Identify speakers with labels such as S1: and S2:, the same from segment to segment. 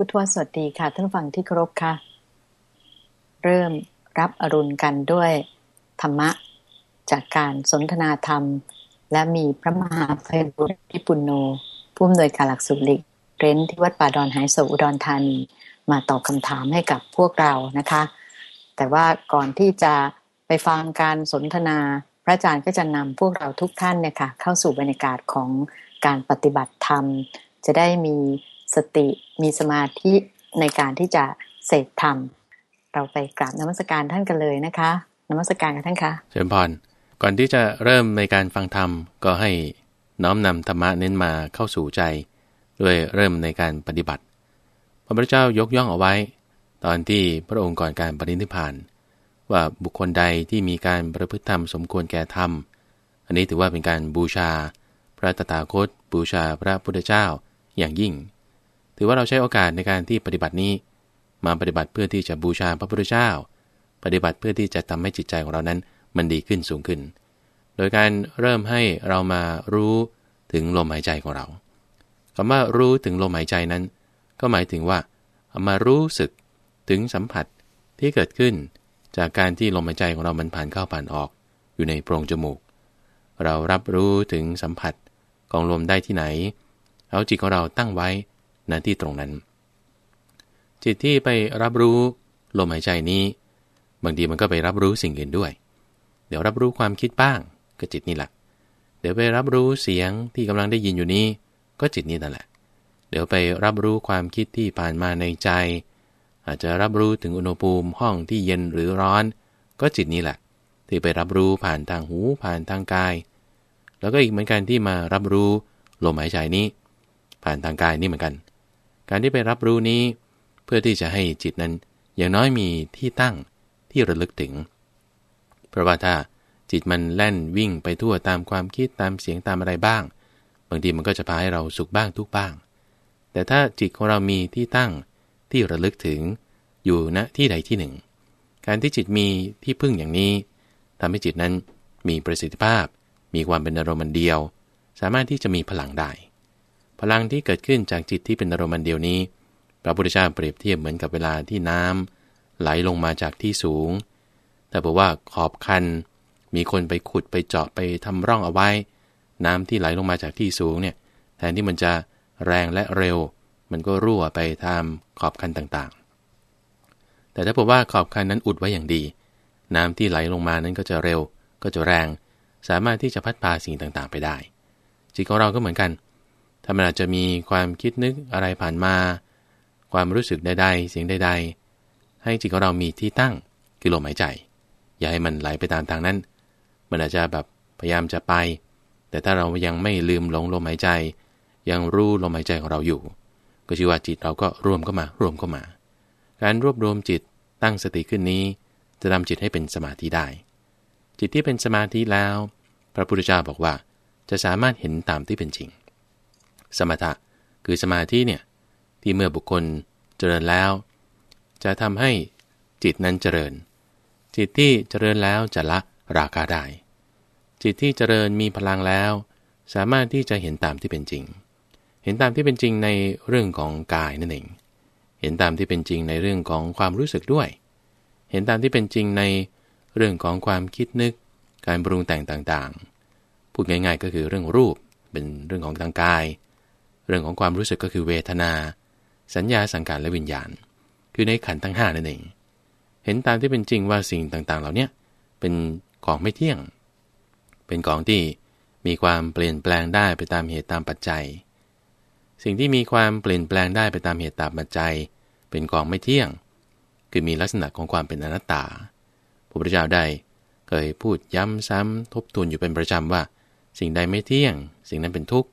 S1: พุทธวสวัสดีค่ะ ท่านฟังที่เคารพค่ะ เริ่มรับอรุณกันด้วยธรรมะ จากการสนทนาธรรม และมีพระมหาภัยบุตรพิปุณโญผู้อำนวยการหลักสูตรลิกเร้นที่วัดป่าดอนหายโศอุดรธานี มาตอบคำถามให้กับพวกเรานะคะ แต่ว่าก่อนที่จะไปฟังการสนทนา พระอาจารย์ก็จะนำพวกเราทุกท่านเนี่ยค่ะเข้าสู่บรรยากาศของการปฏิบัติธรรม จะได้มี สติมีสมาธิในการที่จะเสพธรรม เราไปกราบนมัสการท่านกันเลยนะคะนมัสการกันท่านคะ
S2: เชิญพรก่อนที่จะเริ่มในการฟังธรรมก็ให้น้อมนำธรรมะเน้นมาเข้าสู่ใจ ด้วยเริ่มในการปฏิบัติ พระพุทธเจ้ายกย่องเอาไว้ ตอนที่พระองค์ก่อนการปรินิพาน ว่าบุคคลใดที่มีการประพฤติธรรมสมควรแก่ธรรม อันนี้ถือว่าเป็นการบูชา พระตถาคต บูชาพระพุทธเจ้าอย่างยิ่ง ถือว่าเราใช้โอกาสในการที่ปฏิบัตินี้ มาปฏิบัติเพื่อที่จะบูชาพระพุทธเจ้า ปฏิบัติเพื่อที่จะทำให้จิตใจของเรานั้นมันดีขึ้นสูงขึ้น โดยการเริ่มให้เรามารู้ถึงลมหายใจของเราคำว่ารู้ถึงลมหายใจนั้น ก็หมายถึงว่าเอามารู้สึกถึงสัมผัสที่เกิดขึ้น จากการที่ลมหายใจของเรามันผ่านเข้าผ่านออก อยู่ในโพรงจมูก เรารับรู้ถึงสัมผัสของลมได้ที่ไหน เอาจิตของเราตั้งไว้ ณที่ตรงนั้น จิตที่ไปรับรู้ลมหายใจนี้ บางทีมันก็ไปรับรู้สิ่งอื่นด้วย เดี๋ยวรับรู้ความคิดบ้างก็จิตนี่แหละเดี๋ยวไปรับรู้เสียงที่กำลังได้ยินอยู่นี้ ก็จิตนี่นั่นแหละ เดี๋ยวไปรับรู้ความคิดที่ผ่านมาในใจ อาจจะรับรู้ถึงอุณหภูมิห้องที่เย็นหรือร้อน ก็จิตนี่แหละ ที่ไปรับรู้ผ่านทางหูผ่านทางกาย แล้วก็อีกเหมือนกันที่มารับรู้ลมหายใจนี้ ผ่านทางกายนี่เหมือนกัน การที่ไปรับรู้นี้ เพื่อที่จะให้จิตนั้นอย่างน้อยมีที่ตั้งที่ระลึกถึง เพราะว่าถ้าจิตมันแล่นวิ่งไปทั่วตามความคิดตามเสียงตามอะไรบ้าง บางทีมันก็จะพาให้เราสุขบ้างทุกบ้าง แต่ถ้าจิตของเรามีที่ตั้งที่ระลึกถึงอยู่ณที่ใดที่หนึ่ง การที่จิตมีที่พึ่งอย่างนี้ทำให้จิตนั้นมีประสิทธิภาพ มีความเป็นอารมณ์เดียว สามารถที่จะมีพลังได้ พลังที่เกิดขึ้นจากจิตที่เป็นอารมณ์เดียวนี้ พระพุทธเจ้าเปรียบเทียบเหมือนกับเวลาที่น้ำไหลลงมาจากที่สูง แต่บอกว่าขอบคัน มีคนไปขุดไปเจาะไปทำร่องเอาไว้ น้ำที่ไหลลงมาจากที่สูงเนี่ยแทนที่มันจะแรงและเร็ว มันก็รั่วไปตามขอบคันต่างๆ แต่ถ้าบอกว่าขอบคันนั้นอุดไว้อย่างดี น้ำที่ไหลลงมานั้นก็จะเร็ว ก็จะแรง สามารถที่จะพัดพาสิ่งต่างๆ ไปได้ จิตของเราก็เหมือนกัน ถ้ามันอาจจะมีความคิดนึกอะไรผ่านมา ความรู้สึกใดๆเสียงใดๆ ให้จิตของเรามีที่ตั้งคือลมหายใจ อย่าให้มันไหลไปตามทางนั้น มันอาจจะแบบพยายามจะไป แต่ถ้าเรายังไม่ลืมหลงลมหายใจ ยังรู้ลมหายใจของเราอยู่ ก็ชื่อว่าจิตเราก็รวมเข้ามารวมเข้ามา การรวบรวมจิตตั้งสติขึ้นนี้ จะทำจิตให้เป็นสมาธิได้ จิตที่เป็นสมาธิแล้ว พระพุทธเจ้าบอกว่า จะสามารถเห็นตามที่เป็นจริง สมถะ คือสมาธิเนี่ยที่เมื่อบุคคลเจริญแล้ว จะทำให้จิตนั้นเจริญ จิตที่เจริญแล้วจะละราคาได้ จิตที่เจริญมีพลังแล้ว สามารถที่จะเห็นตามที่เป็นจริง เห็นตามที่เป็นจริงในเรื่องของกายนั่นเอง เห็นตามที่เป็นจริงในเรื่องของความรู้สึกด้วย เห็นตามที่เป็นจริงในเรื่องของความคิดนึก การปรุงแต่งต่างๆ พูดง่ายๆก็คือเรื่องรูปเป็นเรื่องของทางกาย เรื่องของความรู้สึกก็คือเวทนา สัญญาสังการและวิญญาณ คือในขันทั้งห้านั่นเอง เห็นตามที่เป็นจริงว่าสิ่งต่างๆ เหล่านี้เป็นของไม่เที่ยง เป็นของที่มีความเปลี่ยนแปลงได้ไปตามเหตุตามปัจจัย สิ่งที่มีความเปลี่ยนแปลงได้ไปตามเหตุตามปัจจัย เป็นของไม่เที่ยง คือมีลักษณะของความเป็นอนัตตา พระพุทธเจ้าได้เคยพูดย้ำซ้ำทบทวนอยู่เป็นประจำว่า สิ่งใดไม่เที่ยง สิ่งนั้นเป็นทุกข์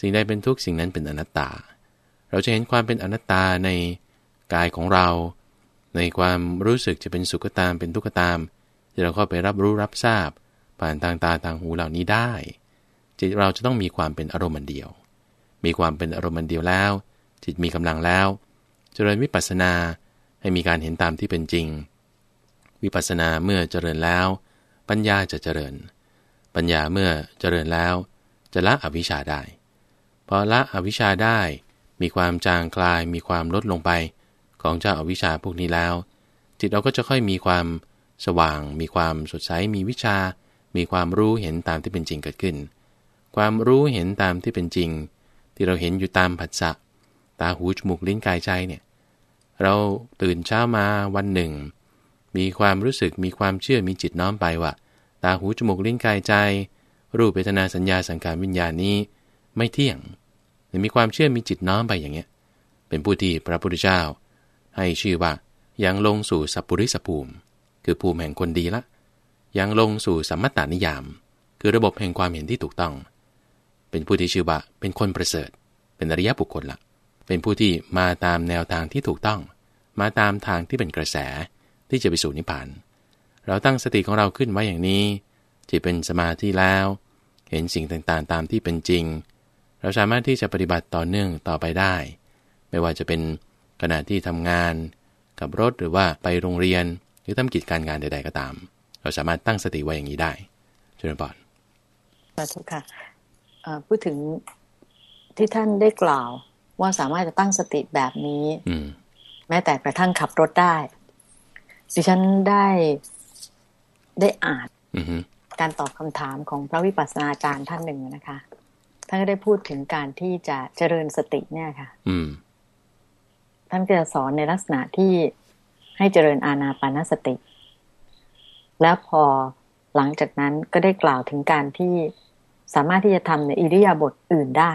S2: สิ่งใดเป็นทุกข์สิ่งนั้นเป็นอนัตตา เราจะเห็นความเป็นอนัตตาในกายของเรา ในความรู้สึกจะเป็นสุขตามเป็นทุกขตามที่เราก็ไปรับรู้รับทราบ ผ่านทางตาทางหูเหล่านี้ได้จิตเราจะต้องมีความเป็นอารมณ์เดียว มีความเป็นอารมณ์เดียวแล้ว จิตมีกำลังแล้ว เจริญวิปัสสนาให้มีการเห็นตามที่เป็นจริง วิปัสสนาเมื่อเจริญแล้ว ปัญญาจะเจริญ ปัญญาเมื่อเจริญแล้ว จะละอวิชชาได้ พอละอวิชชาได้ มีความจางคลายมีความลดลงไป ของเจ้าอาวิชชาพวกนี้แล้ว จิตเราก็จะค่อยมีความสว่าง มีความสดใสมีวิชา มีความรู้เห็นตามที่เป็นจริงเกิดขึ้น ความรู้เห็นตามที่เป็นจริง ที่เราเห็นอยู่ตามผัสสะตาหูจมูกลิ้นกายใจเนี่ยเราตื่นเช้ามาวันหนึ่ง มีความรู้สึกมีความเชื่อมีจิตน้อมไปว่า ตาหูจมูกลิ้นกายใจ รูปเวทนาสัญญาสังขารวิญญาณนี้ ไม่เที่ยงหรือมีความเชื่อมีจิตน้อมไปอย่างเงี้ย เป็นผู้ที่พระพุทธเจ้า ให้ชื่อว่ายังลงสู่สัพพุริสภูมิ คือภูมิแห่งคนดีละยังลงสู่สัมมตานิยาม คือระบบแห่งความเห็นที่ถูกต้อง เป็นผู้ที่ชื่อว่าเป็นคนประเสริฐ เป็นอริยบุคคลละเป็นผู้ที่มาตามแนวทางที่ถูกต้อง มาตามทางที่เป็นกระแสที่จะไปสู่นิพพาน เราตั้งสติของเราขึ้นไว้อย่างนี้จิตเป็นสมาธิแล้ว เห็นสิ่งต่างๆ ตามที่เป็นจริง เราสามารถที่จะปฏิบัติต่อเนื่องต่อไปได้ ไม่ว่าจะเป็นขณะที่ทำงาน กับรถหรือว่าไปโรงเรียน หรือทำกิจการงานใด ๆก็ตาม เราสามารถตั้งสติไว้อย่างนี้ได้เจริญพร
S1: สาธุค่ะพูดถึงที่ท่านได้กล่าว ว่าสามารถจะตั้งสติแบบนี้แม้แต่กระทั่งขับรถได้ดิฉันได้ได้อ่านการตอบคำถามของพระวิปัสสนาจารย์ท่านหนึ่งนะคะ ท่านก็ได้พูดถึงการที่จะเจริญสติเนี่ยค่ะ
S2: อื
S1: ท่านก็จะสอนในลักษณะที่ให้เจริญอาณาปานสติ แล้วพอหลังจากนั้นก็ได้กล่าวถึงการที่สามารถที่จะทำในอิริยาบถอื่นได้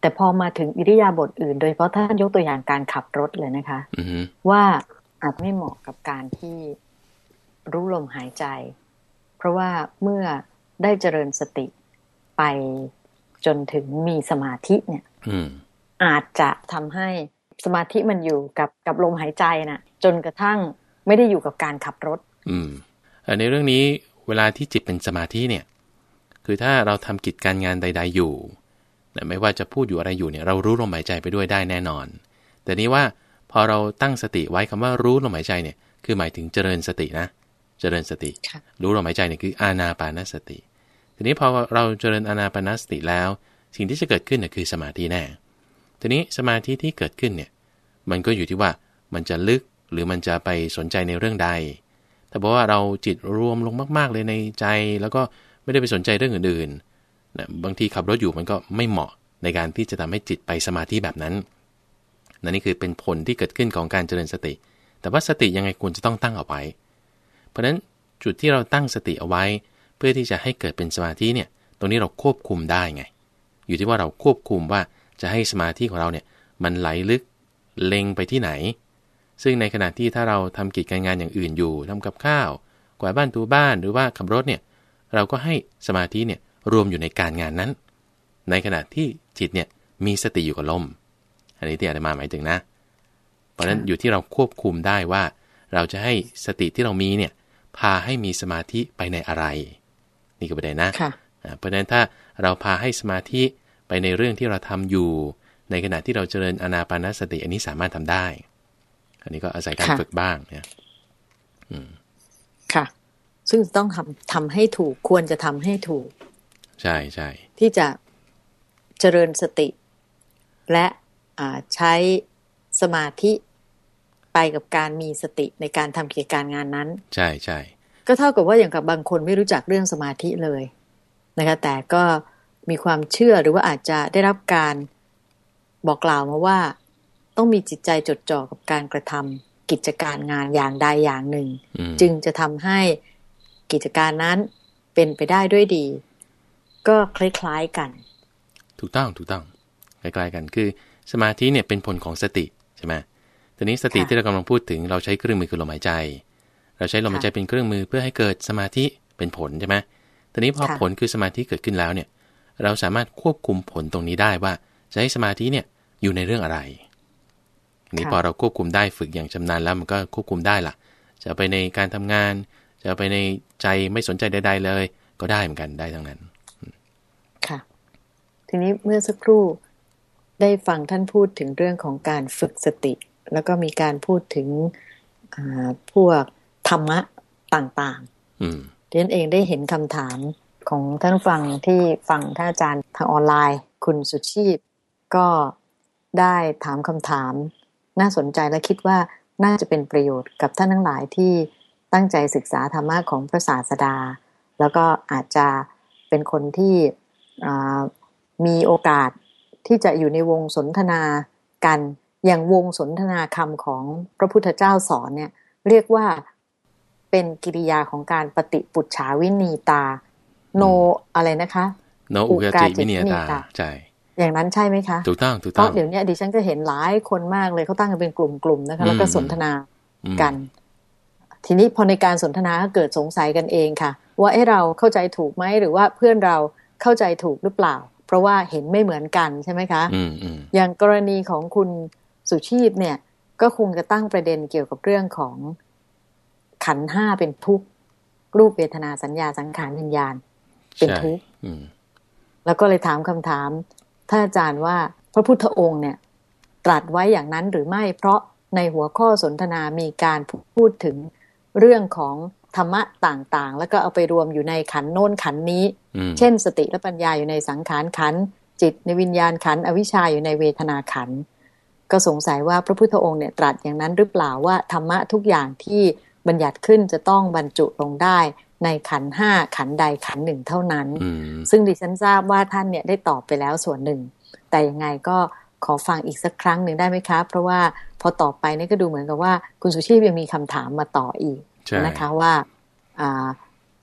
S1: แต่พอมาถึงอิริยาบถอื่น โดยเพราะท่านยกตัวอย่างการขับรถเลยนะคะว่าอาจไม่เหมาะกับการที่รู้ลมหายใจ เพราะว่าเมื่อได้เจริญสติไป จนถึงมีสมาธิเนี่ยอาจจะทำให้สมาธิมันอยู่กับกับลมหายใจนะ่ะ จนกระทั่งไม่ได้อยู่กับการขับรถ
S2: อืมในเรื่องนี้เวลาที่จิตเป็นสมาธิเนี่ย คือถ้าเราทำกิจการงานใด ๆ อยู่แต่ไม่ว่าจะพูดอยู่อะไรอยู่เนี่ย เรารู้ลมหายใจไปด้วยได้แน่นอน แต่นี้ว่าพอเราตั้งสติไว้คำว่ารู้ลมหายใจเนี่ย คือหมายถึงเจริญสตินะ เจริญสติ รู้ลมหายใจเนี่ยคืออานาปานสติ ทีนี้พอเราเจริญอนาปานสติแล้ว สิ่งที่จะเกิดขึ้นน่ยคือสมาธิแน่ ทีนี้สมาธิที่เกิดขึ้นเนี่ยมันก็อยู่ที่ว่ามันจะลึกหรือมันจะไปสนใจในเรื่องใดแต่บอกว่าเราจิตรวมลงมาก ๆ เลยในใจ แล้วก็ไม่ได้ไปสนใจเรื่องอื่นๆนะบางทีขับรถอยู่มันก็ไม่เหมาะในการที่จะทำให้จิตไปสมาธิแบบนั้นนั่นนี่คือเป็นผลที่เกิดขึ้นของการเจริญสติ แต่ว่าสติยังไงควรจะต้องตั้งเอาไว้ เพราะฉะนั้นจุดที่เราตั้งสติเอาไว้ เพื่อที่จะให้เกิดเป็นสมาธิเนี่ย ตรงนี้เราควบคุมได้ไง อยู่ที่ว่าเราควบคุมว่าจะให้สมาธิของเราเนี่ยมันไหลลึกเล็งไปที่ไหน ซึ่งในขณะที่ถ้าเราทำกิจการงานอย่างอื่นอยู่ทำกับข้าว กวาดบ้านตูบ้านหรือว่าขับรถเนี่ย เราก็ให้สมาธิเนี่ยรวมอยู่ในการงานนั้น ในขณะที่จิตเนี่ยมีสติอยู่กับลม อันนี้ที่อาจจะมาหมายถึงนะ เพราะฉะนั้นอยู่ที่เราควบคุมได้ว่า เราจะให้สติที่เรามีเนี่ยพาให้มีสมาธิไปในอะไร นี่ก็ประเด็นนะเพราะฉะนั้นถ้าเราพาให้สมาธิไปในเรื่องที่เราทำอยู่ ในขณะที่เราเจริญอนาปานสติ อันนี้สามารถทำได้ อันนี้ก็อาศัยการฝึกบ้างเนี่ยอืม
S1: ค่ะ ซึ่งต้องทำทำให้ถูกควรจะทำให้ถูก
S2: ใช่ใช่
S1: ที่จะเจริญสติ และใช้สมาธิไปกับการมีสติในการทำกิจการงานนั้น
S2: ใช่ใช่
S1: ก็เท่ากับว่าอย่างกับบางคนไม่รู้จักเรื่องสมาธิเลยนะคะแต่ก็มีความเชื่อหรือว่าอาจจะได้รับการบอกกล่าวมาว่า ต้องมีจิตใจจดจ่อกับการกระทำกิจการงานอย่างใดอย่างหนึ่ง จึงจะทำให้กิจการนั้นเป็นไปได้ด้วยดี ก็คล้ายๆกัน
S2: ถูกต้องถูกต้องคล้ายๆกันคือ สมาธิเนี่ยเป็นผลของสติใช่ไหมทีนี้สติที่เรากำลังพูดถึงเราใช้เครื่องมือคือลมหายใจ เราใช้ลมหายใจเป็นเครื่องมือเพื่อให้เกิดสมาธิเป็นผลใช่ไหมทีนี้พอผลคือสมาธิเกิดขึ้นแล้วเนี่ย เราสามารถควบคุมผลตรงนี้ได้ว่าจะให้สมาธิเนี่ยอยู่ในเรื่องอะไร นี้พอเราควบคุมได้ฝึกอย่างชำนาญแล้วมันก็ควบคุมได้ล่ะ จะไปในการทำงาน จะไปในใจไม่สนใจใดๆเลย ก็ได้เหมือนกันได้ทั้งนั้น
S1: ค่ะ ทีนี้เมื่อสักครู่ได้ฟังท่านพูดถึงเรื่องของการฝึกสติ แล้วก็มีการพูดถึงพวก ธรรมะต่างๆเรียนเองได้เห็นคำถามของท่านฟังที่ฟังท่านอาจารย์ทางออนไลน์ คุณสุชีพ ก็ได้ถามคำถาม น่าสนใจและคิดว่าน่าจะเป็นประโยชน์กับท่านทั้งหลายที่ตั้งใจศึกษาธรรมะของพระศาสดา แล้วก็อาจจะเป็นคนที่มีโอกาสที่จะอยู่ในวงสนทนากันอย่างวงสนทนาคำของพระพุทธเจ้าสอนเนี่ยเรียกว่า เป็นกิริยาของการปฏิปุจฉาวินีตา โนอะไรนะคะ
S2: โนอุกาจิวินีตาใช่
S1: อย่างนั้นใช่ไหมคะ
S2: ถูกต้องถูกต้อง
S1: เพราะเดี๋ยวนี้ดิฉันก็เห็นหลายคนมากเลยเขาตั้งกันเป็นกลุ่มๆนะคะ แล้วก็สนทนากัน ทีนี้พอในการสนทนาก็เกิดสงสัยกันเองค่ะ ว่าไอ้เราเข้าใจถูกไหมหรือว่าเพื่อนเราเข้าใจถูกหรือเปล่า เพราะว่าเห็นไม่เหมือนกันใช่ไหมคะอย่างกรณีของคุณสุชีพเนี่ย ก็คงจะตั้งประเด็นเกี่ยวกับเรื่องของ ขันห้าเป็นทุกข์รูปเวทนาสัญญาสังขารวิญญาณ เป็นทุกข์แล้วก็เลยถามคำถามท่านอาจารย์ว่าพระพุทธองค์เนี่ย ตรัสไว้อย่างนั้นหรือไม่เพราะในหัวข้อสนทนามีการพูดถึงเรื่องของธรรมะต่างๆ แล้วก็เอาไปรวมอยู่ในขันโน้นขันนี้ เช่น สติและปัญญาอยู่ในสังขารขัน จิตในวิญญาณขัน อวิชชาอยู่ในเวทนาขัน ก็สงสัยว่าพระพุทธองค์เนี่ยตรัสอย่างนั้นหรือเปล่าว่าธรรมะทุกอย่างที่ บัญญัติขึ้นจะต้องบรรจุลงได้ในขันห้าขันใดขันหนึ่งเท่านั้น ซึ่งดิฉันทราบว่าท่านเนี่ยได้ตอบไปแล้วส่วนหนึ่ง แต่ยังไงก็ขอฟังอีกสักครั้งหนึ่งได้ไหมคะ เพราะว่าพอตอบไปนี่ก็ดูเหมือนกับว่า คุณสุชีพยังมีคำถามมาต่ออีกนะคะว่า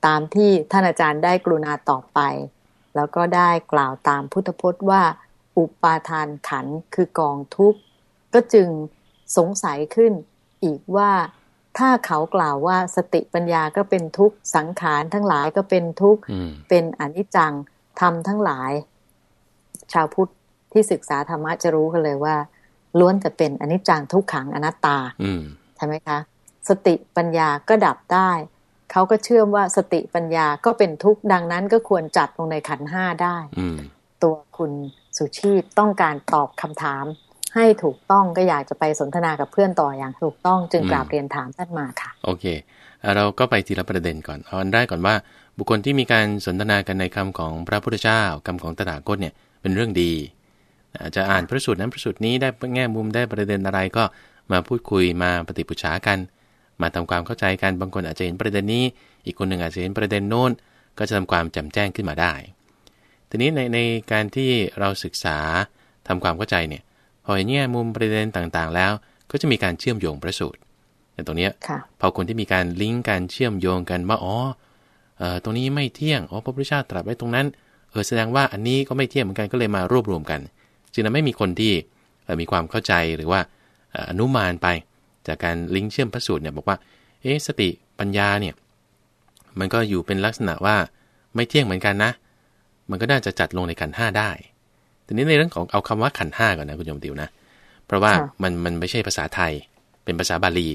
S1: ตามที่ท่านอาจารย์ได้กรุณาตอบไป แล้วก็ได้กล่าวตามพุทธพจน์ว่า อุปาทานขันคือกองทุกข์ ก็จึงสงสัยขึ้นอีกว่า ถ้าเขากล่าวว่าสติปัญญาก็เป็นทุกข์สังขารทั้งหลายก็เป็นทุกข์เป็นอนิจจังทำทั้งหลาย ชาวพุทธที่ศึกษาธรรมะจะรู้กันเลยว่า ล้วนแต่เป็นอนิจจังทุกขังอนัตตาใช่ไหมคะ สติปัญญาก็ดับได้ เขาก็เชื่อมว่าสติปัญญาก็เป็นทุกข์ดังนั้นก็ควรจัดลงในขันห้าได้ตัวคุณสุชีพต้องการตอบคำถาม ให้ถูกต้องก็อยากจะไปสนทนากับเพื่อนต่ออย่างถูกต้องจึงกราบเรียนถามท่านมาค่ะ
S2: โอเค เราก็ไปทีละประเด็นก่อนเอาอันแรกก่อนว่า บุคคลที่มีการสนทนากันในคำของพระพุทธเจ้าคำของตถาคตเนี่ยเป็นเรื่องดีอาจจะอ่านพระสูตรนั้นพระสูตรนี้ได้แง่มุมได้ประเด็นอะไรก็มาพูดคุยมาปฏิปุจฉากัน มาทำความเข้าใจกันบางคนอาจจะเห็นประเด็นนี้ อีกคนหนึ่งอาจจะเห็นประเด็นโน้น ก็จะทำความแจ่มแจ้งขึ้นมาได้ ทีนี้ในในการที่เราศึกษาทำความเข้าใจเนี่ย พอเห็นแง่มุมประเด็นต่างๆ แล้ว ก็จะมีการเชื่อมโยงประสูตรแต่ตรงนี้พอคนที่มีการลิงก์การเชื่อมโยงกันว่าอ๋อเออตรงนี้ไม่เที่ยงอ๋อพระพุทธเจ้าตรัสไว้ตรงนั้นเออแสดงว่าอันนี้ก็ไม่เที่ยงเหมือนกันก็เลยมารวบรวมกันจึงทำให้มีคนที่มีความเข้าใจหรือว่าอนุมานไป จากการลิงก์เชื่อมพระสูตรเนี่ยบอกว่าเอ๊สติปัญญาเนี่ยมันก็อยู่เป็นลักษณะว่าไม่เที่ยงเหมือนกันนะ มันก็น่าจะจัดลงในขันห้าได้ ทีนี้ในเรื่องของเอาคำว่าขันห้าก่อนนะคุณโยมติวนะ เพราะว่ามันมันไม่ใช่ภาษาไทย เป็นภาษาบาลี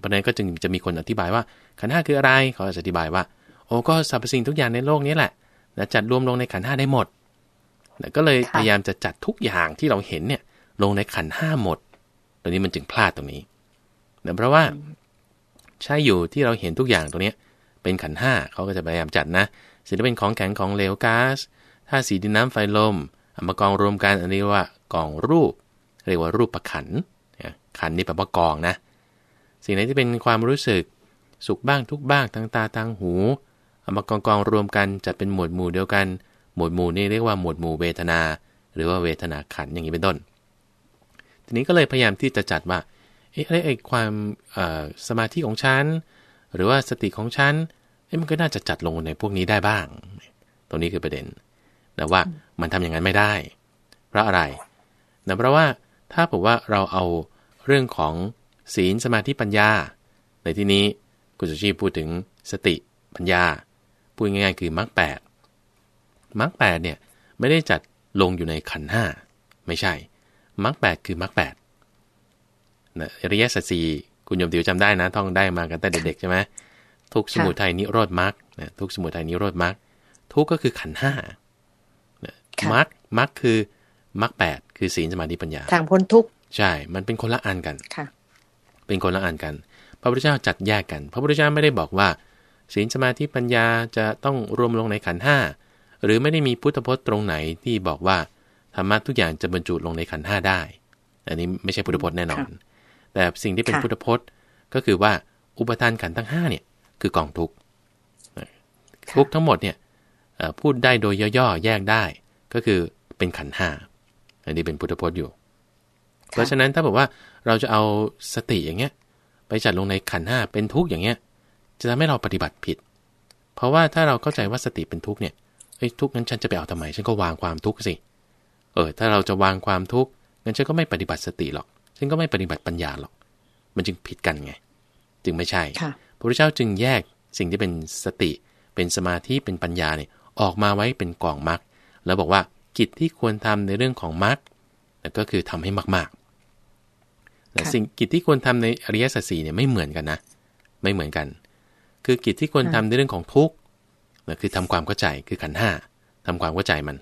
S2: เพราะนั้นก็จึงจะมีคนอธิบายว่าขันห้าคืออะไร เขาจะอธิบายว่า โอ้ก็สรรพสิ่งทุกอย่างในโลกนี้แหละจัดรวมลงในขันห้าได้หมดก็เลยพยายามจะจัดทุกอย่างที่เราเห็นเนี่ย ลงในขันห้าหมด ตรงนี้มันจึงพลาดตรงนี้เนื่องเพราะว่าใช่อยู่ที่เราเห็นทุกอย่างตรงนี้เป็นขันห้าเขาก็จะพยายามจัดนะสิ่งที่เป็นของแข็งของเหลวก๊าซถ้าสีดินน้ำไฟลม มากองรวมกันอันนี้ว่ากองรูป เรียกว่ารูปประขันขันนี่แปลว่ากองนะ สิ่งไหนที่เป็นความรู้สึกสุขบ้างทุกบ้างทางตาทางหูเอามากองกองรวมกันจัดเป็นหมวดหมู่เดียวกัน หมวดหมู่นี่เรียกว่าหมวดหมู่เวทนา หรือว่าเวทนาขันอย่างนี้เป็นต้น ทีนี้ก็เลยพยายามที่จะจัดว่าเอ๊ะไอ้ความสมาธิของฉันหรือว่าสติของฉันมันก็น่าจะจัดลงในพวกนี้ได้บ้าง ตรงนี้คือประเด็น แต่ว่ามันทำอย่างนั้นไม่ได้ เพราะอะไรนะเพราะว่าถ้าผมว่าเราเอาเรื่องของศีลสมาธิปัญญา ในที่นี้คุณสุชีพูดถึงสติปัญญา พูดง่ายๆคือมรรคแปดมรรคแปดเนี่ยไม่ได้จัดลงอยู่ในขันห้าไม่ใช่มรรคแปดคือมรรคแปดนะอริยสัจสี่คุณยมติวจำได้นะท่องได้มากันแต่เด็กๆใช่ไหมทุกสมุทัยนิโรธมรรคทุกสมุทัยนิโรธมรรคทุกก็คือขันห้า มรรคมรรคคือมรรคแปดคือศีลสมาธิปัญญา
S1: ทางพ้นทุก
S2: ใช่ มันเป็นคนละอันกัน
S1: ค่ะ
S2: เป็นคนละอันกัน พระพุทธเจ้าจัดแยกกัน พระพุทธเจ้าไม่ได้บอกว่าศีลสมาธิปัญญาจะต้องรวมลงในขันห้าหรือไม่ได้มีพุทธพจน์ตรงไหนที่บอกว่าธรรมะทุกอย่างจะบรรจุลงในขันห้าได้ อันนี้ไม่ใช่พุทธพจน์แน่นอน แต่สิ่งที่เป็นพุทธพจน์ก็คือว่าอุปทานขันทั้งห้าเนี่ยคือกองทุกทุกทั้งหมดเนี่ยพูดได้โดยย่อๆแยกได้ ก็คือเป็นขันห้าอันนี้เป็นพุทธพจน์อยู่ เพราะฉะนั้นถ้าบอกว่าเราจะเอาสติอย่างเงี้ย ไปจัดลงในขันห้าเป็นทุกอย่างเงี้ย จะทำให้เราปฏิบัติผิด เพราะว่าถ้าเราเข้าใจว่าสติเป็นทุกเนี่ยเอ้ยทุกนั้นฉันจะไปเอาทำไมฉันก็วางความทุกข์สิเออถ้าเราจะวางความทุกข์งั้นฉันก็ไม่ปฏิบัติสติหรอก ฉันก็ไม่ปฏิบัติปัญญาหรอก มันจึงผิดกันไง จึงไม่ใช่พระพุทธเจ้าจึงแยกสิ่งที่เป็นสติ เป็นสมาธิเป็นปัญญาเนี่ยออกมาไว้เป็นกองมรรค แล้วบอกว่ากิจที่ควรทำในเรื่องของมรรคก็คือทำให้มากๆแต่สิ่งกิจที่ควรทำในอริยสัจสี่เนี่ยไม่เหมือนกันนะ ไม่เหมือนกัน คือกิจที่ควรทำในเรื่องของทุกข์คือทำความเข้าใจคือขันห้าทำความเข้าใจมัน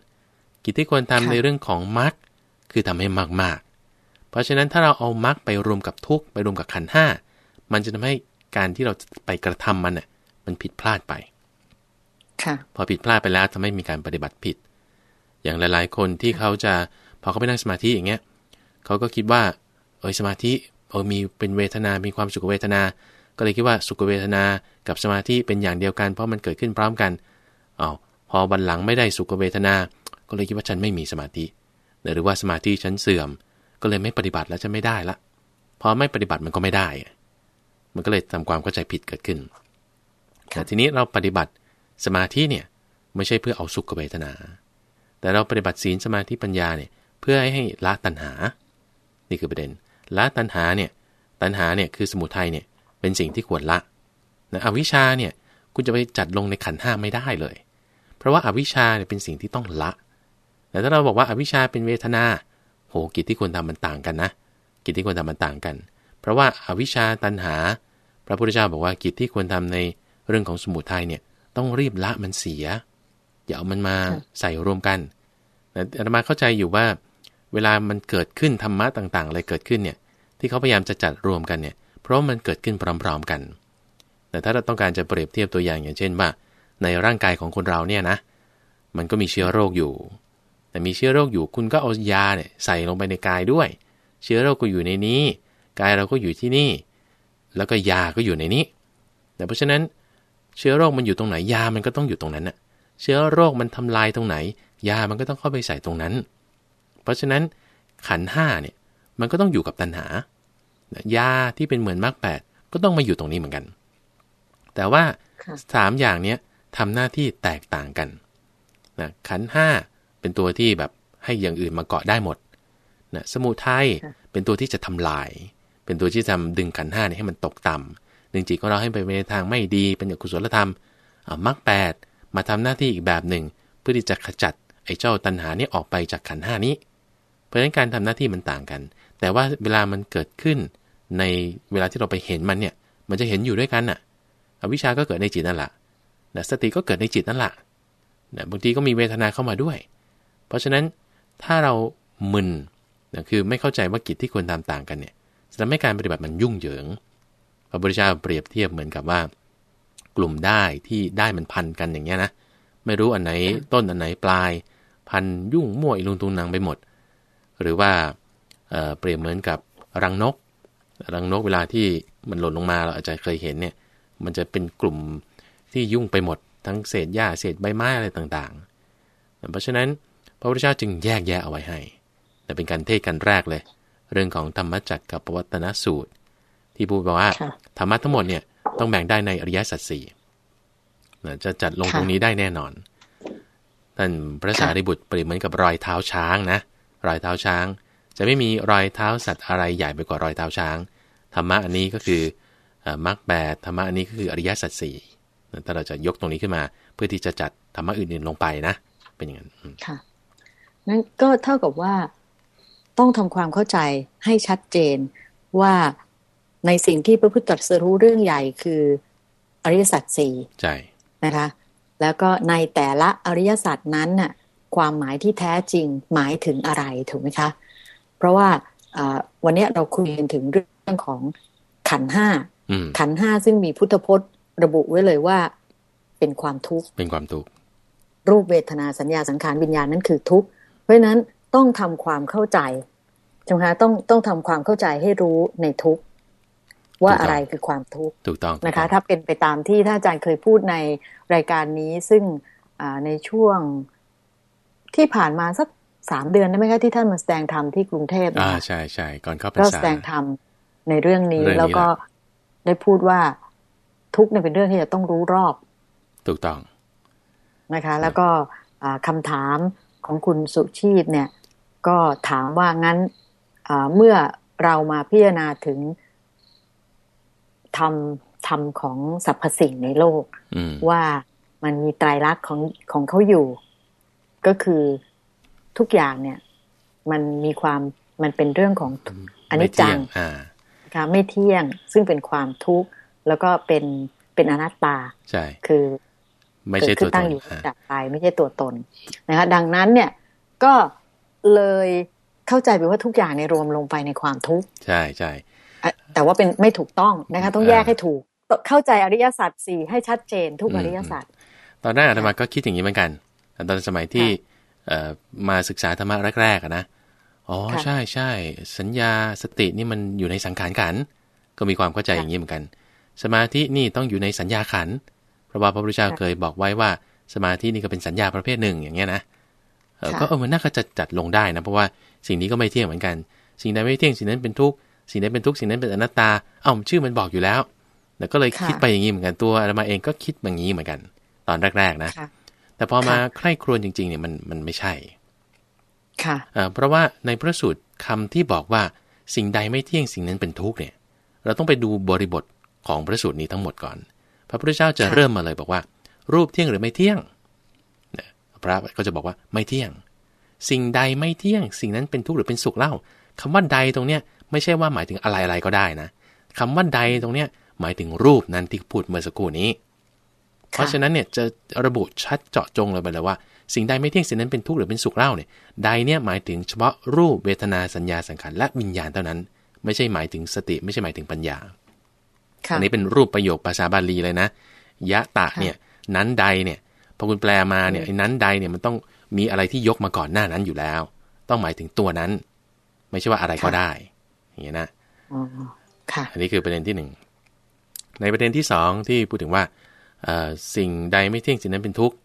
S2: กิจที่ควรทำในเรื่องของมรรคคือทำให้มากๆ เพราะฉะนั้นถ้าเราเอามรรคไปรวมกับทุกข์ไปรวมกับขันห้ามันจะทำให้การที่เราไปกระทำมันเนี่ยมันผิดพลาดไปพอผิดพลาดไปแล้วทำให้มีการปฏิบัติผิด อย่างหลาย ๆ คนที่เขาจะพอเขาไปนั่งสมาธิอย่างเงี้ยเขาก็คิดว่าเออสมาธิเออมีเป็นเวทนา มีความสุขเวทนา ก็เลยคิดว่าสุขเวทนากับสมาธิเป็นอย่างเดียวกันเพราะมันเกิดขึ้นพร้อมกันอ๋อพอบันหลังไม่ได้สุขเวทนา ก็เลยคิดว่าฉันไม่มีสมาธิ หรือว่าสมาธิฉันเสื่อม ก็เลยไม่ปฏิบัติแล้วจะไม่ได้ละพอไม่ปฏิบัติมันก็ไม่ได้ มันก็เลยทำความเข้าใจผิดเกิดขึ้น แต่ทีนี้เราปฏิบัติสมาธิเนี่ยไม่ใช่เพื่อเอาสุขเวทนา แต่เราปฏิบัติศีลสมาธิปัญญาเนี่ยเพื่อให้ละตัณหา นี่คือประเด็น ละตัณหาเนี่ยตัณหาเนี่ยคือสมุทัยเนี่ยเป็นสิ่งที่ควรละนะอวิชชาเนี่ยคุณจะไปจัดลงในขันห้าไม่ได้เลย เพราะว่าอาวิชชาเนี่ยเป็นสิ่งที่ต้องละ แต่ถ้าเราบอกว่าอาวิชชาเป็นเวทนา โหกิจที่ควรทำมันต่างกันนะ กิจที่ควรทำมันต่างกัน เพราะว่าอาวิชชาตัณหา พระพุทธเจ้าบอกว่ากิจที่ควรทำในเรื่องของสมุทัยเนี่ยต้องรีบละมันเสีย อย่าเอามันมาใส่รวมกันแต่อาตมาเข้าใจอยู่ว่า เวลามันเกิดขึ้นธรรมะต่างๆอะไรเกิดขึ้นเนี่ย ที่เขาพยายามจะจัดรวมกันเนี่ย เพราะมันเกิดขึ้นพร้อมๆกัน แต่ถ้าเราต้องการจะเปรียบเทียบตัวอย่างอย่างเช่นว่า ในร่างกายของคนเราเนี่ยนะ มันก็มีเชื้อโรคอยู่ แต่มีเชื้อโรคอยู่คุณก็เอายาเนี่ยใส่ลงไปในกายด้วย เชื้อโรคก็อยู่ในนี้ กายเราก็อยู่ที่นี่ แล้วก็ยาก็อยู่ในนี้แต่เพราะฉะนั้นเชื้อโรคมันอยู่ตรงไหนยามันก็ต้องอยู่ตรงนั้นน่ะ เชื้อโรคมันทำลายตรงไหน ยามันก็ต้องเข้าไปใส่ตรงนั้น เพราะฉะนั้นขันห้าเนี่ยมันก็ต้องอยู่กับตัณหายาที่เป็นเหมือนมรรคแปดก็ต้องมาอยู่ตรงนี้เหมือนกัน แต่ว่าสามอย่างเนี้ยทำหน้าที่แตกต่างกันนะขันห้าเป็นตัวที่แบบให้อย่างอื่นมาเกาะได้หมดนะสมุทัยเป็นตัวที่จะทำลาย เป็นตัวที่ทำดึงขันห้าเนี่ยให้มันตกต่ำดึงจิตของเราให้ไปในทางไม่ดีเป็นอกุศลธรรมมรรคแปด มาทำหน้าที่อีกแบบหนึ่ง เพื่อที่จะขจัดไอ้เจ้าตัณหานี้ออกไปจากขันห้านี้ เพราะฉะนั้นการทำหน้าที่มันต่างกัน แต่ว่าเวลามันเกิดขึ้น ในเวลาที่เราไปเห็นมันเนี่ย มันจะเห็นอยู่ด้วยกันน่ะ อวิชาก็เกิดในจิตนั่นแหละสติก็เกิดในจิตนั่นแหละบางทีก็มีเวทนาเข้ามาด้วย เพราะฉะนั้นถ้าเรามึนคือไม่เข้าใจว่ากิจที่ควรตามต่างกันเนี่ยจะทำให้การปฏิบัติมันยุ่งเหยิงพระพุทธเจ้าเปรียบเทียบเหมือนกับว่า กลุ่มได้ที่ได้มันพันกันอย่างเงี้ยนะไม่รู้อันไหนต้นอันไหนปลาย พันยุ่งมั่วอีลุงตุงนางไปหมด หรือว่าเเปรียบเหมือนกับรังนก รังนกเวลาที่มันหล่นลงมาเราอาจจะเคยเห็นเนี่ย มันจะเป็นกลุ่มที่ยุ่งไปหมด ทั้งเศษหญ้าเศษใบไม้อะไรต่างๆ เพราะฉะนั้นพระพุทธเจ้าจึงแยกแยะเอาไว้ให้ แต่เป็นการเทศกันแรกเลย เรื่องของธรรมจักรกับปวัตนสูตร ที่พูดบอกว่าธรรมะทั้งหมดเนี่ย ต้องแบ่งได้ในอริยสัจสี่จะจัดลงตรงนี้ได้แน่นอน ท่านพระสารีบุตรเปรียบเหมือนกับรอยเท้าช้างนะ รอยเท้าช้าง จะไม่มีรอยเท้าสัตว์อะไรใหญ่ไปกว่ารอยเท้าช้าง ธรรมะอันนี้ก็คือมรรคแปดธรรมะอันนี้ก็คืออริยสัจสี่ถ้าเราจะยกตรงนี้ขึ้นมา เพื่อที่จะจัดธรรมะอื่นๆลงไปนะ เป็นอย่างนั้น
S1: ค่ะ นั่นก็เท่ากับว่าต้องทำความเข้าใจให้ชัดเจนว่า ในสิ่งที่พระพุทธตรัสรู้เรื่องใหญ่คืออริยสัจสี่
S2: ใช่
S1: นะคะ แล้วก็ในแต่ละอริยสัจนั้นน่ะความหมายที่แท้จริงหมายถึงอะไรถูกไหมคะ เพราะว่าวันนี้เราคุยกันถึงเรื่องของขันห้าขันห้าซึ่งมีพุทธพจน์ระบุไว้เลยว่าเป็นความทุกข์
S2: เป็นความทุกข์
S1: รูปเวทนาสัญญาสังขารวิญญาณนั้นคือทุกข์เพราะฉะนั้นต้องทำความเข้าใจใช่ไหมคะต้องต้องทำความเข้าใจให้รู้ในทุก ว่าอะไรคือความทุกข์
S2: ถูกต้อง
S1: นะคะ ถ้าเป็นไปตามที่ท่านอาจารย์เคยพูดในรายการนี้ ซึ่งในช่วงที่ผ่านมาสักสามเดือนได้ไหมคะที่ท่านมาแสดงธรรมที่กรุงเทพ
S2: อ่าใช่ใช่ก่อนเข้าพรร
S1: ษา
S2: ก็
S1: แสดงธรรมในเรื่องนี้แล้วก็ได้พูดว่าทุกเนี่ยเป็นเรื่องที่จะต้องรู้รอบ
S2: ถูกต้อง
S1: นะคะ แล้วก็คำถามของคุณสุชีพเนี่ย ก็ถามว่างั้นเมื่อเรามาพิจารณาถึง ธรรมธรรมของสรรพสิ่งในโลกว่ามันมีไตรลักษณ์ของของเขาอยู่ ก็คือทุกอย่างเนี่ย มันมีความมันเป็นเรื่องของอนิจจังค่ะไม่เที่ยงซึ่งเป็นความทุกข์แล้วก็เป็นเป็นอนัตตา
S2: ใช่
S1: คือ
S2: ไม่ใช่ตัวตน
S1: ตั้งอยู่ดับไปไม่ใช่ตัวตนนะคะ ดังนั้นเนี่ยก็เลยเข้าใจไปว่าทุกอย่างในรวมลงไปในความทุกข์
S2: ใช่ใช่
S1: แต่ว่าเป็นไม่ถูกต้องนะคะ ต้องแยกให้ถูก เข้าใจอริยสัจสี่ให้ชัดเจนทุกอริยสัจ
S2: ตอนแรกอาตมาก็คิดอย่างนี้เหมือนกันตอนสมัยที่มาศึกษาธรรมะแรกๆนะอ๋อใช่ใช่สัญญาสตินี่มันอยู่ในสังขารขัน ก็มีความเข้าใจอย่างนี้เหมือนกัน สมาธินี่ต้องอยู่ในสัญญาขันเพราะว่าพระพุทธเจ้าเคยบอกไว้ว่า สมาธินี่ก็เป็นสัญญาประเภทหนึ่งอย่างเงี้ยนะก็เออมันน่าจะจัดลงได้นะเพราะว่าสิ่งนี้ก็ไม่เที่ยงเหมือนกัน สิ่งใดไม่เที่ยงสิ่งนั้นเป็นทุกข์ สิ่งใดเป็นทุกข์สิ่งนั้นเป็นอนัตตา เอ้าชื่อมันบอกอยู่แล้วแต่ก็เลยคิดไปอย่างนี้เหมือนกันตัวอาตมาเองก็คิดแบบนี้เหมือนกัน ตอนแรกๆนะ แต่พอมาใคร่ครวญจริงๆเนี่ยมันมันไม่ใช่
S1: ค่ะ
S2: เพราะว่าในพระสูตรคำที่บอกว่าสิ่งใดไม่เที่ยงสิ่งนั้นเป็นทุกข์เนี่ย เราต้องไปดูบริบทของพระสูตรนี้ทั้งหมดก่อน พระพุทธเจ้าจะเริ่มมาเลยบอกว่า รูปเที่ยงหรือไม่เที่ยงพระก็จะบอกว่าไม่เที่ยง สิ่งใดไม่เที่ยง สิ่งนั้นเป็นทุกข์หรือเป็นสุขเล่าคำว่าใดตรงเนี้ย ไม่ใช่ว่าหมายถึงอะไรอะไรก็ได้นะคำว่าใดตรงเนี้ยหมายถึงรูปนั้นที่พูดเมื่อสักครู่นี้ เพราะฉะนั้นเนี่ยจะระบุชัดเจาะจงเลยไปเลยว่า สิ่งใดไม่เที่ยงสิ่งนั้นเป็นทุกข์หรือเป็นสุขเล่าเนี่ยใดเนี่ยหมายถึงเฉพาะรูปเวทนาสัญญาสังขารและวิญญาณเท่านั้น ไม่ใช่หมายถึงสติไม่ใช่หมายถึงปัญญาอันนี้เป็นรูปประโยคภาษาบาลีเลยนะยะตะเนี่ยนั้นใดเนี่ยพอคุณแปลมาเนี่ยไอ้นั้นใดเนี่ยมันต้องมีอะไรที่ยกมาก่อนหน้านั้นอยู่แล้ว ต้องหมายถึงตัวนั้น ไม่ใช่ว่าอะไรก็ได้ อย่างนี้นะอันนี้คือประเด็นที่หนึ่งในประเด็นที่สองที่พูดถึงว่าสิ่งใดไม่เที่ยงสิ่งนั้นเป็นทุกข์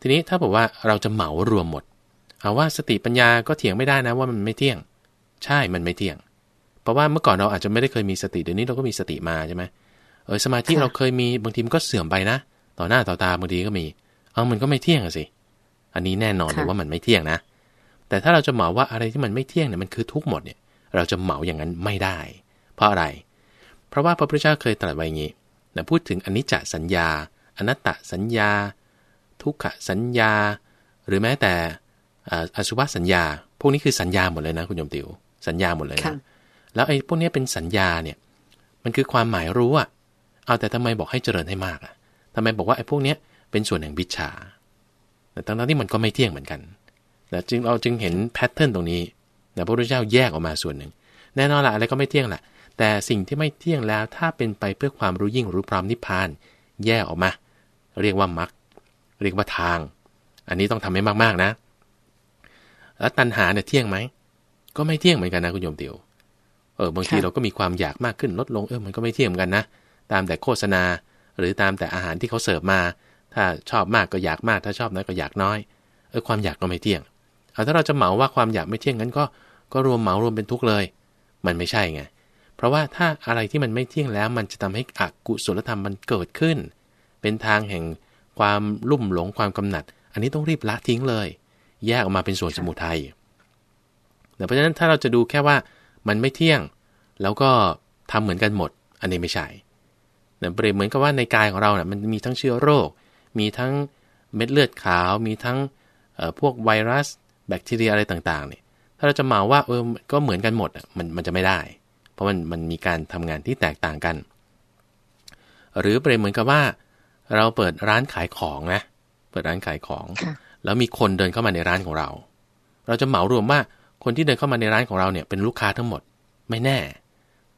S2: ทีนี้ถ้าบอกว่าเราจะเหมารวมหมดเอาว่าสติปัญญาก็เถียงไม่ได้นะว่ามันไม่เที่ยง ใช่มันไม่เที่ยง เพราะว่าเมื่อก่อนเราอาจจะไม่ได้เคยมีสติเดี๋ยวนี้เราก็มีสติมาใช่ไหมเออสมาธิเราเคยมีบางทีมันก็เสื่อมไปนะต่อหน้าต่อตาบางทีก็มีเอามันก็ไม่เที่ยงอะสิอันนี้แน่นอนเลยว่ามันไม่เที่ยงนะ แต่ถ้าเราจะเหมาว่าอะไรที่มันไม่เที่ยงเนี่ยมันคือทุกหมดเนี่ย เราจะเหมาอย่างนั้นไม่ได้ เพราะอะไร เพราะว่าพระพุทธเจ้าเคยตรัสไว้อย่างนี้นะพูดถึงอนิจจสัญญา อนัตตสัญญา ทุกขสัญญา หรือแม้แต่อสุภสัญญา พวกนี้คือสัญญาหมดเลยนะคุณโยมติวสัญญาหมดเลยนะแล้วไอ้พวกนี้เป็นสัญญาเนี่ยมันคือความหมายรู้อะเอาแต่ทำไมบอกให้เจริญให้มากอะทำไมบอกว่าไอ้พวกนี้เป็นส่วนแห่งวิชาแต่ทั้งที่มันก็ไม่เที่ยงเหมือนกันแต่จึงเราจึงเห็นแพทเทิร์นตรงนี้ แต่พระพุทธเจ้าแยกออกมาส่วนหนึ่ง แน่นอนละอะไรก็ไม่เที่ยงแหละแต่สิ่งที่ไม่เที่ยงแล้วถ้าเป็นไปเพื่อความรู้ยิ่งรู้พร้อมนิพพาน แยกออกมา เรียกว่ามักเรียกว่าทาง อันนี้ต้องทำให้มากๆนะ แล้วตัณหาเนี่ยเที่ยงไหมก็ไม่เที่ยงเหมือนกันนะคุณโยมเตียวเออบางทีเราก็มีความอยากมากขึ้นลดลงเออมันก็ไม่เที่ยงเหมือนกันนะ ตามแต่โฆษณา หรือตามแต่อาหารที่เขาเสิร์ฟมา ถ้าชอบมากก็อยากมาก ถ้าชอบน้อยก็อยากน้อยเออความอยากก็ไม่เที่ยงเอาถ้าเราจะเหมาว่าความอยากไม่เที่ยงงั้นก็ ก็รวมเหมารวมเป็นทุกข์เลย มันไม่ใช่ไง เพราะว่าถ้าอะไรที่มันไม่เที่ยงแล้ว มันจะทำให้อกุศลธรรมมันเกิดขึ้น เป็นทางแห่งความลุ่มหลงความกำหนัด อันนี้ต้องรีบละทิ้งเลย แยกออกมาเป็นส่วนสมุทัยเพราะฉะนั้นถ้าเราจะดูแค่ว่ามันไม่เที่ยง แล้วก็ทำเหมือนกันหมด อันนี้ไม่ใช่เปรียบเหมือนกับว่าในกายของเราเนี่ยมันมีทั้งเชื้อโรค มีทั้งเม็ดเลือดขาว มีทั้งพวกไวรัส แบคทีเรียอะไรต่างๆเนี่ยาเราจะมาว่าเออก็เหมือนกันหมดมันมันจะไม่ได้ เพราะมันมันมีการทำงานที่แตกต่างกัน หรือเปรียบเหมือนกับว่า เราเปิดร้านขายของนะเปิดร้านขายของ แล้วมีคนเดินเข้ามาในร้านของเรา เราจะเหมารวมว่าคนที่เดินเข้ามาในร้านของเราเนี่ยเป็นลูกค้าทั้งหมดไม่แน่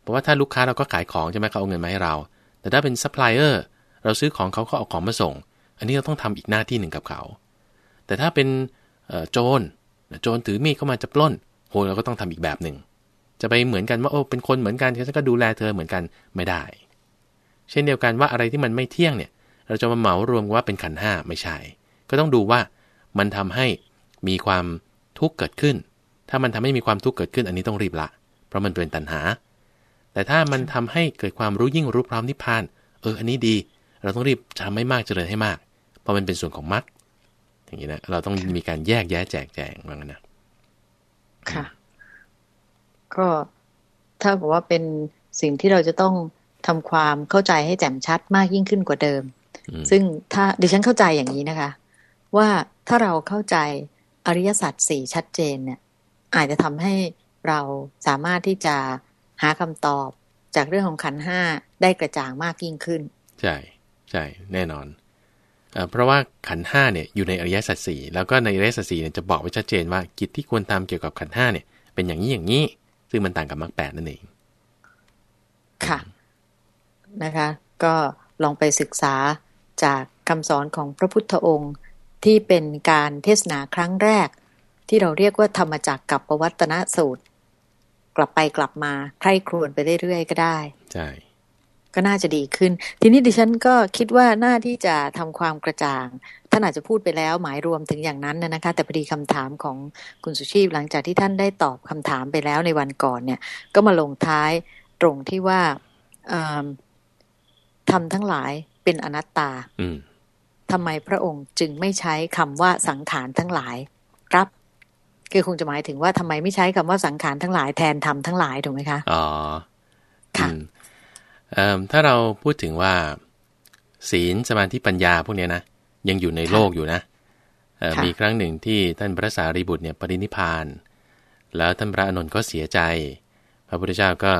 S2: เพราะว่าถ้าลูกค้าเราก็ขายของใช่ไหมเขาเอาเงินมาให้เรา แต่ถ้าเป็นซัพพลายเออร์เราซื้อของเขาก็เอาของมาส่ง อันนี้เราต้องทำอีกหน้าที่หนึ่งกับเขา แต่ถ้าเป็นโจร โจรถือมีดเข้ามาจะปล้นโหเราก็ต้องทำอีกแบบหนึ่ง จะไปเหมือนกันว่าโอ้เป็นคนเหมือนกันฉันก็ดูแลเธอเหมือนกันไม่ได้ เช่นเดียวกันว่าอะไรที่มันไม่เที่ยงเนี่ย เราจะมาเหมารวมว่าเป็นขันห้าไม่ใช่ ก็ต้องดูว่ามันทำให้มีความทุกข์เกิดขึ้น ถ้ามันทำให้มีความทุกข์เกิดขึ้นอันนี้ต้องรีบละ เพราะมันเป็นตัณหา แต่ถ้ามันทำให้เกิดความรู้ยิ่งรู้พร้อมนิพพาน เออ อันนี้ดี เราต้องรีบทำให้มากเจริญให้มาก เพราะมันเป็นส่วนของมรรค อย่างนี้นะเราต้องมีการแยกแยะแจกแจงว่างั้นนะ
S1: ค่ะ ก็ถ้าบอกว่าเป็นสิ่งที่เราจะต้องทำความเข้าใจให้แจ่มชัดมากยิ่งขึ้นกว่าเดิม ซึ่งถ้าดิฉันเข้าใจอย่างนี้นะคะ ว่าถ้าเราเข้าใจอริยสัจสี่ชัดเจนเนี่ย อาจจะทำให้เราสามารถที่จะหาคำตอบจากเรื่องของขันห้าได้กระจ่างมากยิ่งขึ้น
S2: ใช่ ใช่ แน่นอน เพราะว่าขันห้าเนี่ยอยู่ในอริยสัจสี่แล้วก็ในอริยสัจสี่เนี่ยจะบอกไว้ชัดเจนว่ากิจที่ควรทำเกี่ยวกับขันห้าเนี่ย เป็นอย่างนี้อย่างนี้ ซึ่งมันต่างกับมรรคแปดนั่นเอง
S1: ค่ะนะคะ ก็ลองไปศึกษาจากคำสอนของพระพุทธองค์ที่เป็นการเทศนาครั้งแรก ที่เราเรียกว่าธรรมจักกับปวัตนสูตร กลับไปกลับมาใคร่ครวญไปเรื่อยๆก็ได้
S2: ใช่
S1: ก็น่าจะดีขึ้น ทีนี้ดิฉันก็คิดว่าหน้าที่จะทำความกระจ่างท่านอาจจะพูดไปแล้วหมายรวมถึงอย่างนั้นนะคะ แต่พอดีคำถามของคุณสุชีพหลังจากที่ท่านได้ตอบคำถามไปแล้วในวันก่อนเนี่ย ก็มาลงท้ายตรงที่ว่าทำทั้งหลายเป็นอนัตตาทำไมพระองค์จึงไม่ใช้คำว่าสังขารทั้งหลาย ครับคือคงจะหมายถึงว่าทำไมไม่ใช้คำว่าสังขารทั้งหลายแทนทำทั้งหลายถูกไหมคะ
S2: อ๋อ
S1: ค่ะ
S2: ถ้าเราพูดถึงว่า ศีลสมาธิปัญญาพวกนี้นะยังอยู่ในโลกอยู่นะมีครั้งหนึ่งที่ท่านพระสารีบุตรเนี่ยปรินิพาน แล้วท่านพระอนุนก็เสียใจ พระพุทธเจ้าก็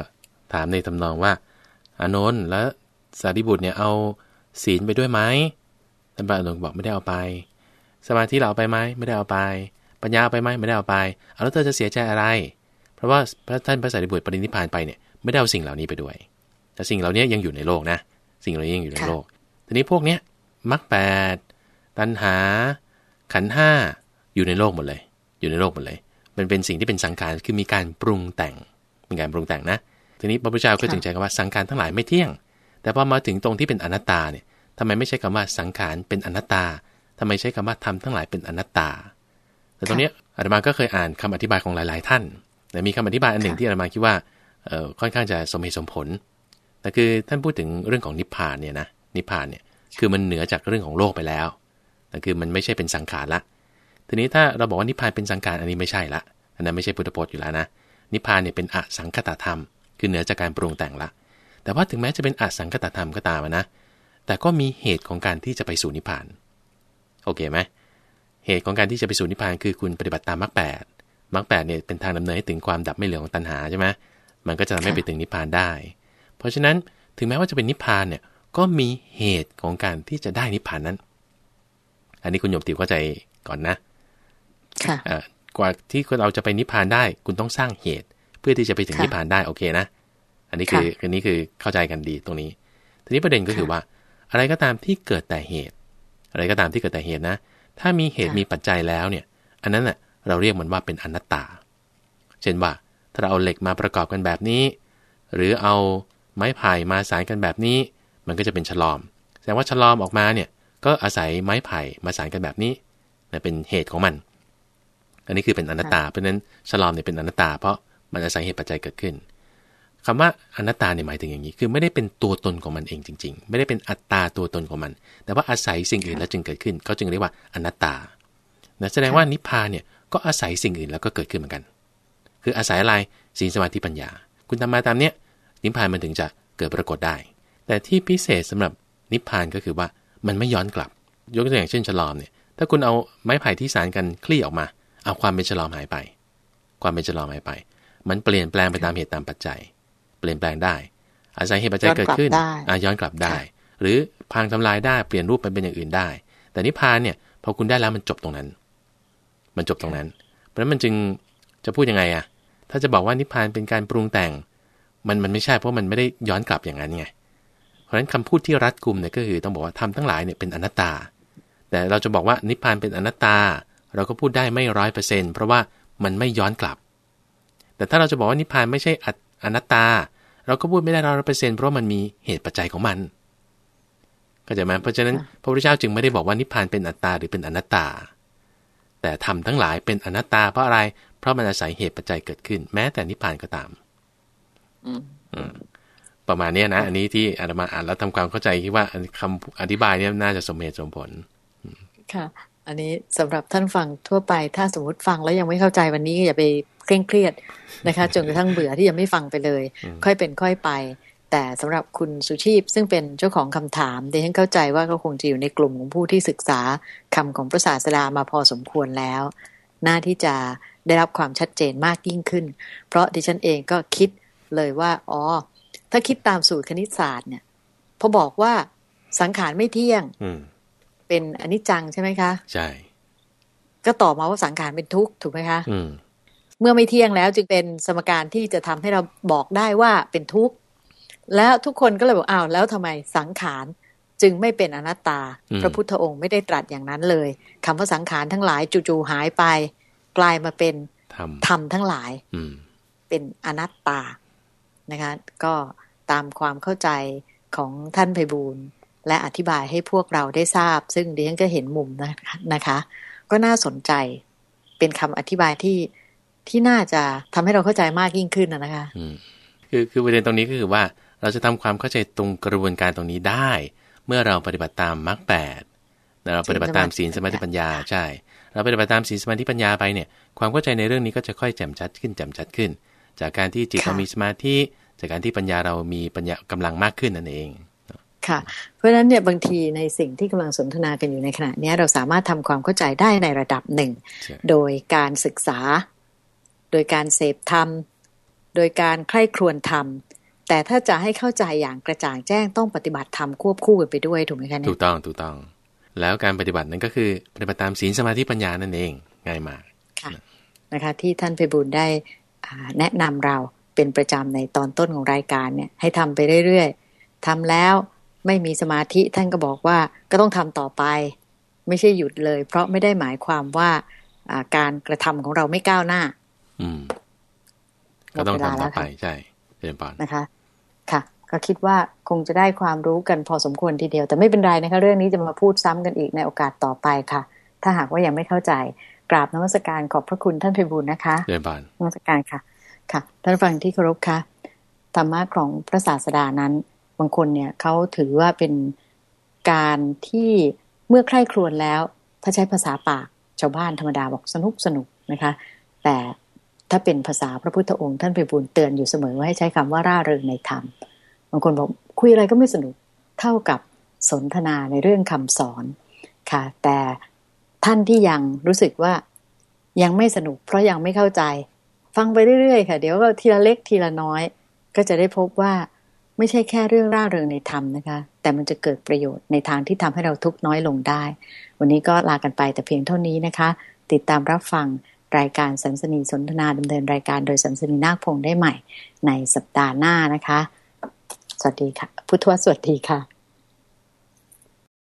S2: ถามในทำนองว่าอนุนแล้วสารีบุตรเนี่ยเอาศีลไปด้วยไหมท่านพระอนุนบอกไม่ได้เอาไป สมาธิเราเอาไปไหมไม่ได้เอาไป ปัญญาเอาไปไหมไม่ได้เอาไปเอาแล้วเธอจะเสียใจอะไร เพราะว่าพระท่านพระสารีบุตรปรินิพานไปเนี่ยไม่ได้เอาสิ่งเหล่านี้ไปด้วย แต่สิ่งเหล่านี้ยังอยู่ในโลกนะ สิ่งเหล่านี้ยังอยู่ในโลก ทีนี้พวกเนี้ยมรรคแปดตัณหา ขันห้าอยู่ในโลกหมดเลย อยู่ในโลกหมดเลย มันเป็นสิ่งที่เป็นสังขารคือมีการปรุงแต่งเป็นการปรุงแต่งนะ ทีนี้พระพุทธเจ้าก็จึงใช้คำว่าสังขารทั้งหลายไม่เที่ยง แต่พอมาถึงตรงที่เป็นอนัตตาเนี่ยทำไมไม่ใช้คำว่าสังขารเป็นอนัตตาทำไมใช้คำว่าทำทั้งหลายเป็นอนัตตา แต่ตรงนี้อาตมาก็เคยอ่านคำอธิบายของหลาย ๆ ท่าน แต่มีคำอธิบายอันหนึ่งที่อาตมาคิดว่าค่อนข้างจะสมเหตุสมผล แต่คือท่านพูดถึงเรื่องของนิพพานเนี่ยนะนิพพานเนี่ยคือมันเหนือจากเรื่องของโลกไปแล้วแต่คือมันไม่ใช่เป็นสังขารละ ทีนี้ถ้าเราบอกว่านิพพานเป็นสังขารอันนี้ไม่ใช่ละ อันนั้นไม่ใช่พุทธพจน์อยู่แล้วนะ นิพพานเนี่ยเป็นอสังคตธรรม คือเหนือจากการปรุงแต่งละ แต่ว่าถึงแม้จะเป็นอสังคตธรรมก็ตามนะ แต่ก็มีเหตุของการที่จะไปสู่นิพพาน โอเคไหมเหตุของการที่จะไปสู่นิพพานคือคุณปฏิบัติตามมรรคแปดมรรคแปดเนี่ยเป็นทางดำเนินให้ถึงความดับไม่เหลือของตัณหาใช่ไหมมันก็จะทำให้ไปถึงนิพพานได้ เพราะฉะนั้นถึงแม้ว่าจะเป็นนิพพานเนี่ยก็มีเหตุของการที่จะได้นิพพานนั้น อันนี้คุณโยมติวเข้าใจก่อนนะ
S1: ค่ะ
S2: กว่าที่เราจะไปนิพพานได้ คุณต้องสร้างเหตุ เพื่อที่จะไปถึงนิพพานได้โอเคนะ อันนี้คืออันนี้คือเข้าใจกันดีตรงนี้ ทีนี้ประเด็นก็คือว่า อะไรก็ตามที่เกิดแต่เหตุ อะไรก็ตามที่เกิดแต่เหตุนะ ถ้ามีเหตุมีปัจจัยแล้วเนี่ย อันนั้นแหละเราเรียกมันว่าเป็นอนัตตา เช่นว่า ถ้าเราเอาเหล็กมาประกอบกันแบบนี้ หรือเอา ไม้ไผ่มาสานกันแบบนี้ มันก็จะเป็นฉลอม แสดงว่าฉลอมออกมาเนี่ยก็อาศัยไม้ไผ่มาสานกันแบบนี้เป็นเหตุของมัน อันนี้คือเป็นอนัตตา เพราะฉะนั้นฉลอมเนี่ยเป็นอนัตตา เพราะมันอาศัยเหตุปัจจัยเกิดขึ้นคำว่าอนัตตาเนี่ยหมายถึงอย่างนี้ คือไม่ได้เป็นตัวตนของมันเองจริง ๆ ไม่ได้เป็นอัตตาตัวตนของมัน แต่ว่าอาศัยสิ่งอื่นแล้วจึงเกิดขึ้น เขาจึงเรียกว่าอนัตตานะแสดงว่านิพพานเนี่ยก็อาศัยสิ่งอื่นแล้วก็เกิดขึ้นเหมือนกัน คืออาศัยอะไรสีสมาธิปัญญา คุณทำมาตามเนี้ย นิพพานมันถึงจะเกิดปรากฏได้ แต่ที่พิเศษสำหรับนิพพานก็คือว่ามันไม่ย้อนกลับ ยกตัวอย่างเช่นฉลอมเนี่ย ถ้าคุณเอาไม้ไผ่ที่สารกันคลี่ออกมา เอาความเป็นฉลอมหายไป ความเป็นฉลอมหายไป มันเปลี่ยนแปลงไปตามเหตุตามปัจจัย เปลี่ยนแปลงได้ อาศัยเหตุปัจจัยเกิดขึ้นอ่ย้อนกลับได้ หรือพังทำลายได้ เปลี่ยนรูปไปเป็นอย่างอื่นได้ แต่นิพพานเนี่ยพอคุณได้แล้วมันจบตรงนั้น มันจบตรงนั้น เพราะฉะนั้นมันจึงจะพูดยังไงอะถ้าจะบอกว่านิพพานเป็นการปรุงแต่ง มันมันไม่ใช่เพราะมันไม่ได้ย้อนกลับอย่างนั้นไง เพราะฉะนั้นคำพูดที่รัดกุมเนี่ยก็คือต้องบอกว่าทำทั้งหลายเนี่ยเป็นอนัตตา แต่เราจะบอกว่านิพพานเป็นอนัตตา เราก็พูดได้ไม่ร้อยเปอร์เซ็นเพราะว่ามันไม่ย้อนกลับ แต่ถ้าเราจะบอกว่านิพพานไม่ใช่อนัตตา เราก็พูดไม่ได้ร้อยเปอร์เซ็นเพราะมันมีเหตุปัจจัยของมันก็จะมาเพราะฉะนั้นพระพุทธเจ้าจึงไม่ได้บอกว่านิพพานเป็นอัตตาหรือเป็นอนัตตา แต่ทำทั้งหลายเป็นอนัตตาเพราะอะไร เพราะมันอาศัยเหตุปัจจัยเกิดขึ้น แม้แต่นิพพานก็ตาม ประมาณนี้นะ อันนี้ที่อาตมาอ่านแล้วทำความเข้าใจคิดว่าคำอธิบายนี้น่าจะสมเหตุสมผล
S1: ค่ะ อันนี้สำหรับท่านฟังทั่วไป ถ้าสมมติฟังแล้วยังไม่เข้าใจวันนี้อย่าไปเคร่งเครียดนะคะจนกระทั่งเบื่อที่ยังไม่ฟังไปเลย ค่อยเป็นค่อยไป แต่สำหรับคุณสุชีพซึ่งเป็นเจ้าของคำถามดิฉันเข้าใจว่าก็คงจะอยู่ในกลุ่มของผู้ที่ศึกษาคำของพระศาสดามาพอสมควรแล้ว น่าที่จะได้รับความชัดเจนมากยิ่งขึ้น เพราะดิฉันเองก็คิด เลยว่า อ๋อ ถ้าคิดตามสูตรคณิตศาสตร์เนี่ยพอบอกว่าสังขารไม่เที่ยงเป็นอนิจจังใช่ไหมคะ
S2: ใช่
S1: ก็ตอบมาว่าสังขารเป็นทุกข์ถูกไหมคะเมื่อไม่เที่ยงแล้วจึงเป็นสมการที่จะทำให้เราบอกได้ว่าเป็นทุกข์แล้วทุกคนก็เลยบอกอ้าวแล้วทำไมสังขารจึงไม่เป็นอนัตตา พระพุทธองค์ไม่ได้ตรัสอย่างนั้นเลยคำว่าสังขารทั้งหลายจู่ๆหายไป กลายมาเป็นธรรมทั้งหลายเป็นอนัตตา นะคะก็ตามความเข้าใจของท่านไพบูลและอธิบายให้พวกเราได้ทราบ ซึ่งดิฉันก็เห็นมุมนะคะ ก็น่าสนใจเป็นคำอธิบายที่ที่น่าจะทำให้เราเข้าใจมากยิ่งขึ้นนะคะ
S2: คือคือประเด็นตรงนี้ก็คือว่าเราจะทำความเข้าใจตรงกระบวนการตรงนี้ได้ เมื่อเราปฏิบัติตามมรรคแปดเราปฏิบัติตามศีลสมาธิปัญญาใช่ เราปฏิบัติตามศีลสมาธิปัญญาไปเนี่ย ความเข้าใจในเรื่องนี้ก็จะค่อยแจ่มชัดขึ้นแจ่มชัดขึ้น จากการที่จิตเรามีสมาธิจากการที่ปัญญาเรามีปัญญากำลังมากขึ้นนั่นเอง
S1: ค่ะ เพราะฉะนั้นเนี่ยบางทีในสิ่งที่กำลังสนทนากันอยู่ในขณะนี้เราสามารถทำความเข้าใจได้ในระดับหนึ่ง โดยการศึกษา โดยการเสพธรรม โดยการใคร่ครวญธรรม แต่ถ้าจะให้เข้าใจอย่างกระจ่างแจ้งต้องปฏิบัติธรรมควบคู่กันไปด้วยถูกไหมคะเนี่ย
S2: ถูกต้องถูกต้อง แล้วการปฏิบัตินั้นก็คือปฏิบัติตามศีลสมาธิปัญญานั่นเองง่ายมาก
S1: ค่ะนะคะ ที่ท่านเพบุญได้ แนะนำเราเป็นประจำในตอนต้นของรายการเนี่ยให้ทำไปเรื่อยๆทำแล้วไม่มีสมาธิท่านก็บอกว่าก็ต้องทำต่อไป ไม่ใช่หยุดเลย เพราะไม่ได้หมายความว่าการกระทำของเราไม่ก้าวหน้า
S2: อืมก็ต้องทำต่อไปใช่เรียนปาน
S1: นะคะ ค่ะ ก็คิดว่าคงจะได้ความรู้กันพอสมควรทีเดียว แต่ไม่เป็นไรนะคะ เรื่องนี้จะมาพูดซ้ำกันอีกในโอกาสต่อไปค่ะ ถ้าหากว่ายังไม่เข้าใจ กราบนมัสการขอบพระคุณท่านพิบูลนะคะ
S2: เรียนบาน
S1: นมัสการค่ะ ค่ะ ท่านฟังที่เคารพค่ะ ธรรมะของพระศาสดานั้น บางคนเนี่ยเขาถือว่าเป็นการที่เมื่อใคร่ครวญแล้ว ถ้าใช้ภาษาปากชาวบ้านธรรมดาบอกสนุกสนุกนะคะ แต่ถ้าเป็นภาษาพระพุทธองค์ท่านไปบุญเตือนอยู่เสมอว่าให้ใช้คำว่าร่าเริงในธรรม บางคนบอกคุยอะไรก็ไม่สนุกเท่ากับสนทนาในเรื่องคำสอนค่ะ แต่ ท่านที่ยังรู้สึกว่ายังไม่สนุก เพราะยังไม่เข้าใจ ฟังไปเรื่อยๆ ค่ะ เดี๋ยวก็ทีละเล็กทีละน้อย ก็จะได้พบว่าไม่ใช่แค่เรื่องร่าเริงในธรรมนะคะ แต่มันจะเกิดประโยชน์ในทางที่ทำให้เราทุกน้อยลงได้ วันนี้ก็ลากันไปแต่เพียงเท่านี้นะคะ ติดตามรับฟังรายการสัมสนีสนทนาดำเนินรายการโดยสัมสนีนาคพงได้ใหม่ ในสัปดาห์หน้านะคะ สวัสดีค่ะ พุทธวสวัสดีค่ะ